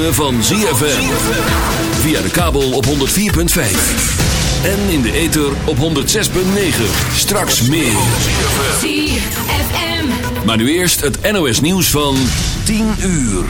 ritme van ZFM. Via de kabel op 104.5. En in de ether op 106.9. Straks meer. ZFM. Maar nu eerst het NOS nieuws van 10 uur.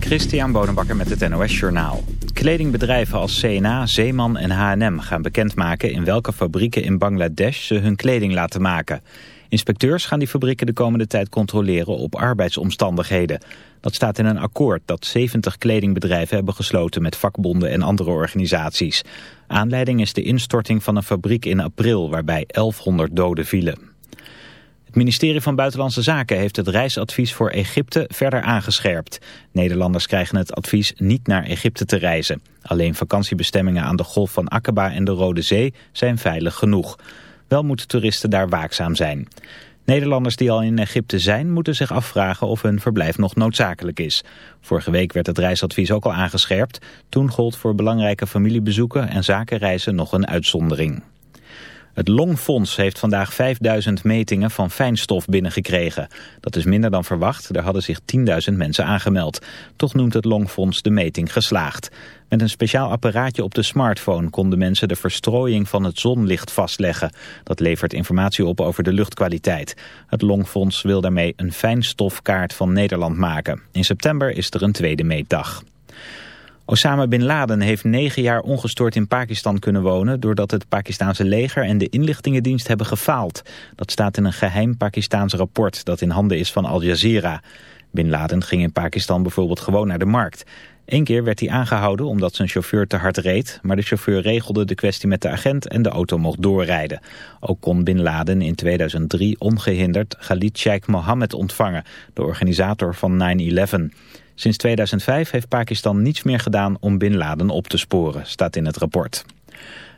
Christian Bonenbakker met het NOS Journaal. Kledingbedrijven als CNA, Zeeman en H&M gaan bekendmaken in welke fabrieken in Bangladesh ze hun kleding laten maken. Inspecteurs gaan die fabrieken de komende tijd controleren op arbeidsomstandigheden. Dat staat in een akkoord dat 70 kledingbedrijven hebben gesloten met vakbonden en andere organisaties. Aanleiding is de instorting van een fabriek in april waarbij 1100 doden vielen. Het ministerie van Buitenlandse Zaken heeft het reisadvies voor Egypte verder aangescherpt. Nederlanders krijgen het advies niet naar Egypte te reizen. Alleen vakantiebestemmingen aan de Golf van Aqaba en de Rode Zee zijn veilig genoeg. Wel moeten toeristen daar waakzaam zijn. Nederlanders die al in Egypte zijn moeten zich afvragen of hun verblijf nog noodzakelijk is. Vorige week werd het reisadvies ook al aangescherpt. Toen gold voor belangrijke familiebezoeken en zakenreizen nog een uitzondering. Het Longfonds heeft vandaag 5000 metingen van fijnstof binnengekregen. Dat is minder dan verwacht, er hadden zich 10.000 mensen aangemeld. Toch noemt het Longfonds de meting geslaagd. Met een speciaal apparaatje op de smartphone konden mensen de verstrooiing van het zonlicht vastleggen. Dat levert informatie op over de luchtkwaliteit. Het Longfonds wil daarmee een fijnstofkaart van Nederland maken. In september is er een tweede meetdag. Osama Bin Laden heeft negen jaar ongestoord in Pakistan kunnen wonen... doordat het Pakistanse leger en de inlichtingendienst hebben gefaald. Dat staat in een geheim Pakistaans rapport dat in handen is van Al Jazeera. Bin Laden ging in Pakistan bijvoorbeeld gewoon naar de markt. Eén keer werd hij aangehouden omdat zijn chauffeur te hard reed... maar de chauffeur regelde de kwestie met de agent en de auto mocht doorrijden. Ook kon Bin Laden in 2003 ongehinderd Khalid Sheikh Mohammed ontvangen... de organisator van 9-11... Sinds 2005 heeft Pakistan niets meer gedaan om Bin Laden op te sporen, staat in het rapport.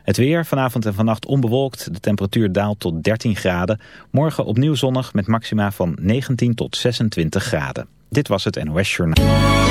Het weer, vanavond en vannacht onbewolkt. De temperatuur daalt tot 13 graden. Morgen opnieuw zonnig met maxima van 19 tot 26 graden. Dit was het NOS Journaal.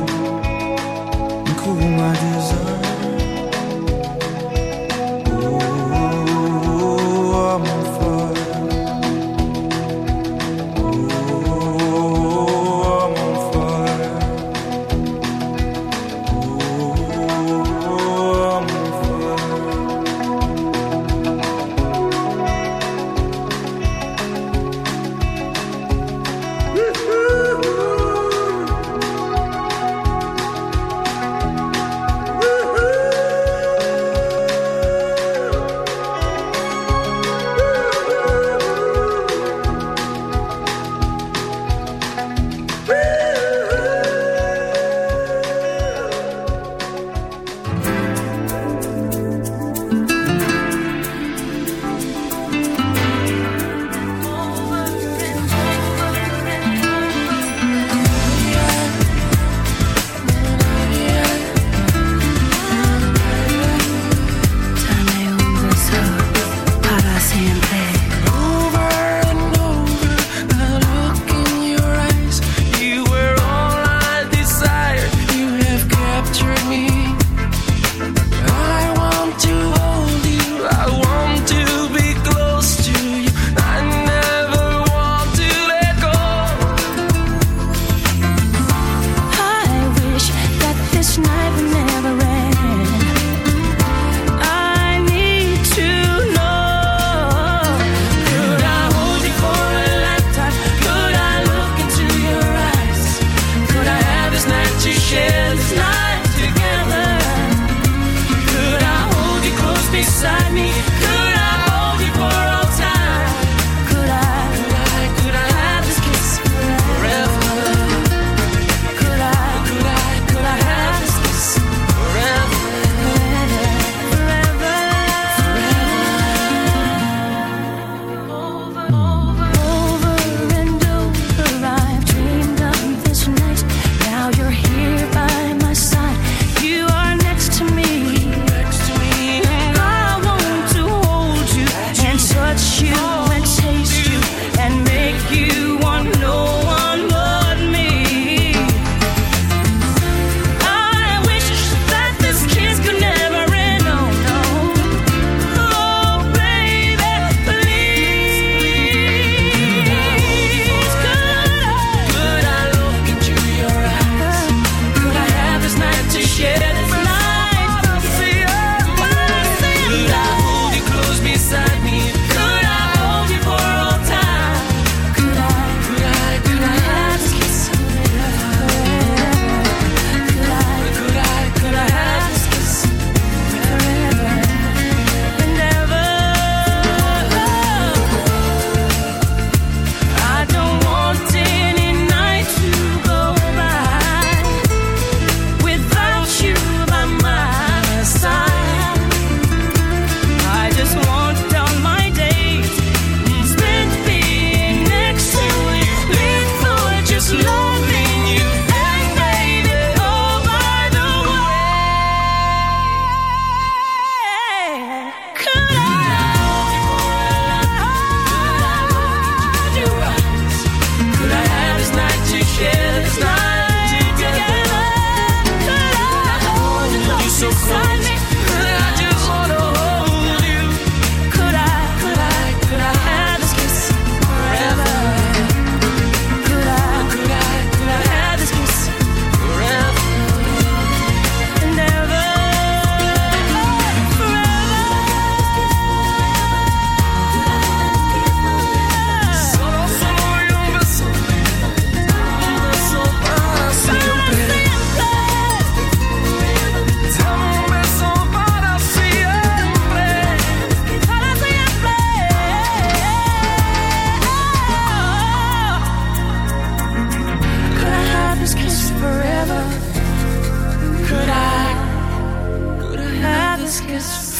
ask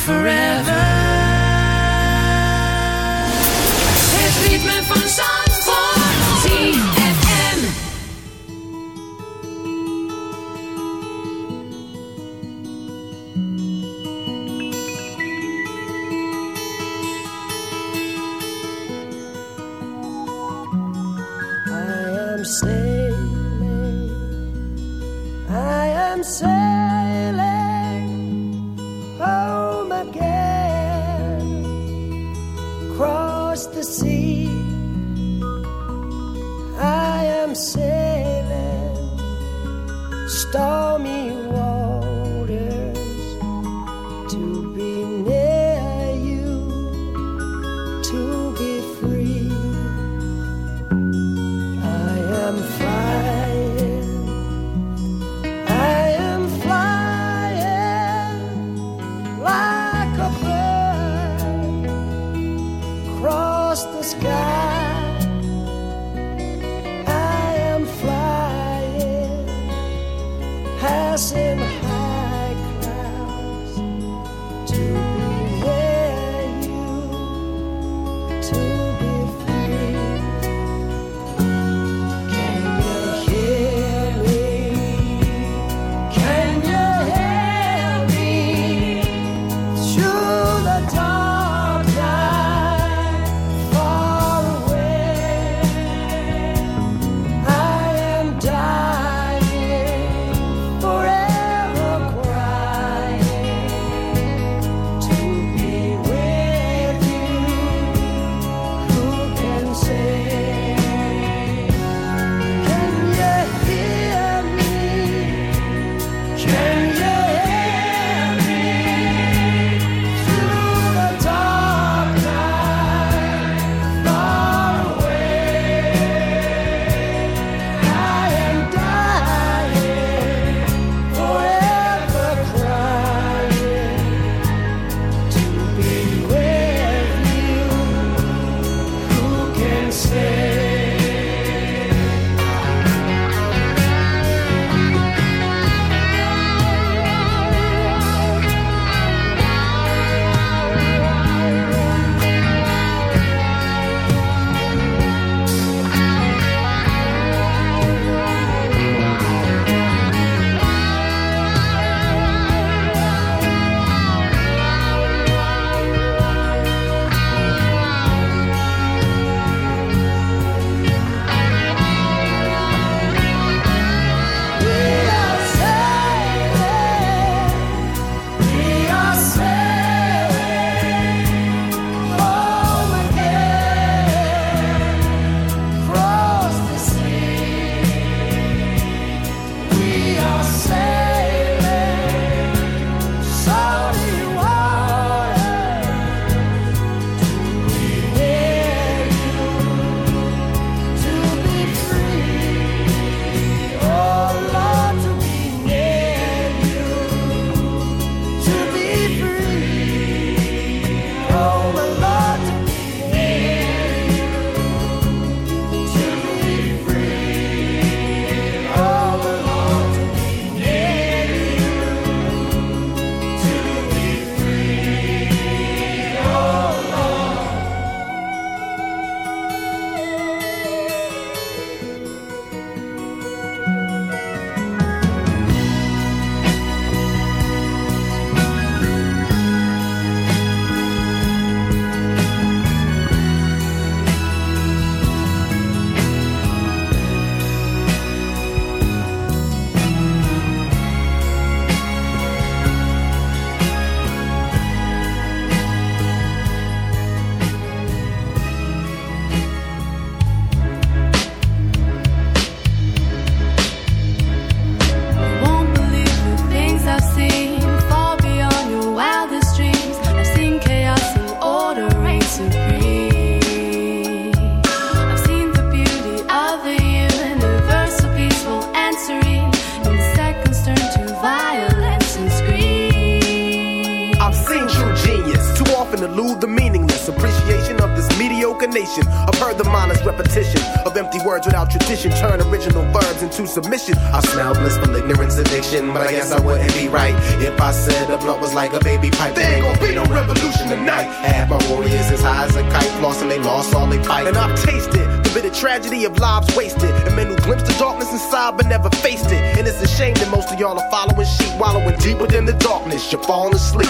forever. And I've tasted the bitter tragedy of lives wasted. And men who glimpsed the darkness inside but never faced it. And it's a shame that most of y'all are following sheep, wallowing deep within the darkness. You're falling asleep.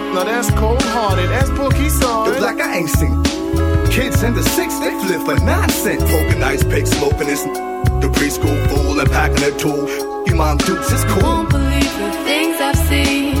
Now that's cold hearted. That's Pookie saw It's it. like I ain't seen. Kids in the six, they flip for nonsense. Poking ice pick, smoking this. The preschool fool and packing a tool. You mom dukes is cool. Won't believe the things I've seen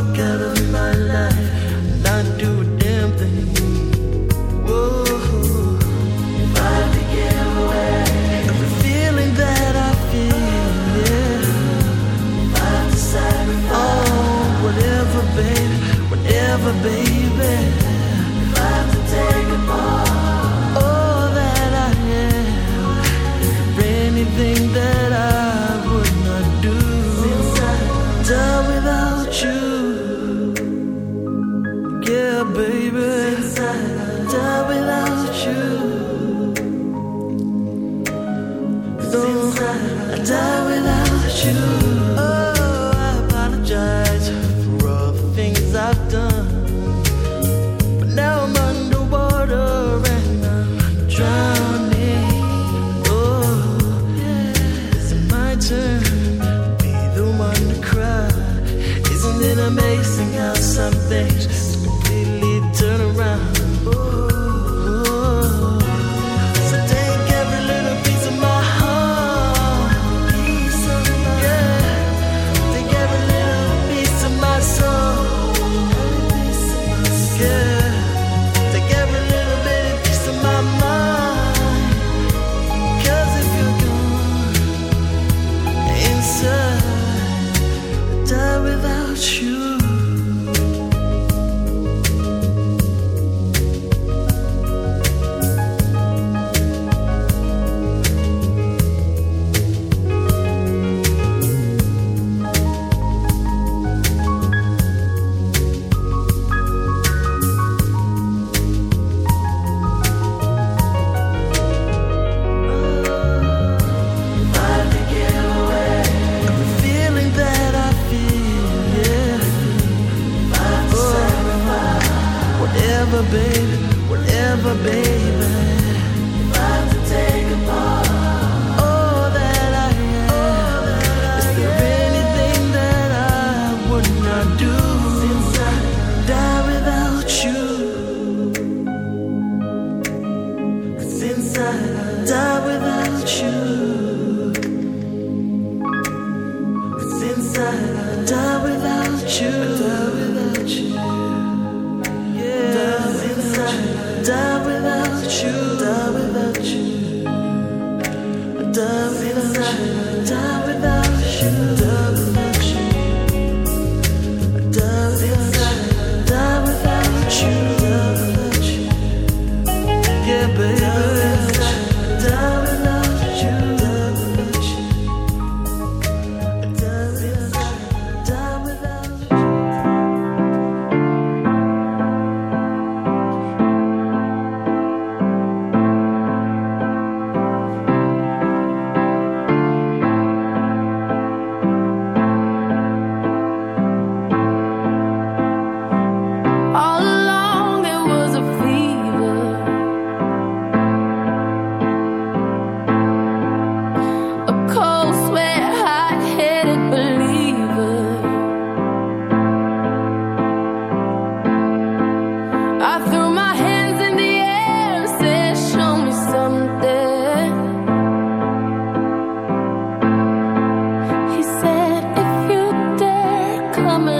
you walk coming.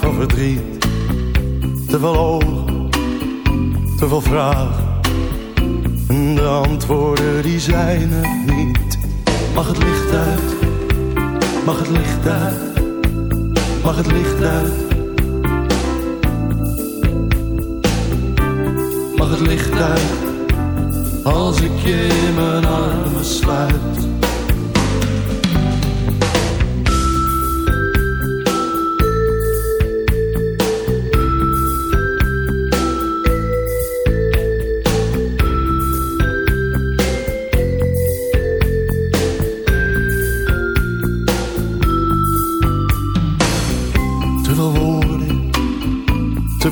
Van verdriet. Te veel ogen, te veel vragen, en de antwoorden die zijn er niet. Mag het licht uit, mag het licht uit, mag het licht uit. Mag het licht uit als ik je in mijn armen sluit.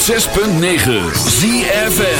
106.9 ZFN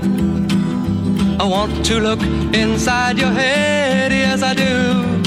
I want to look inside your head, yes, I do.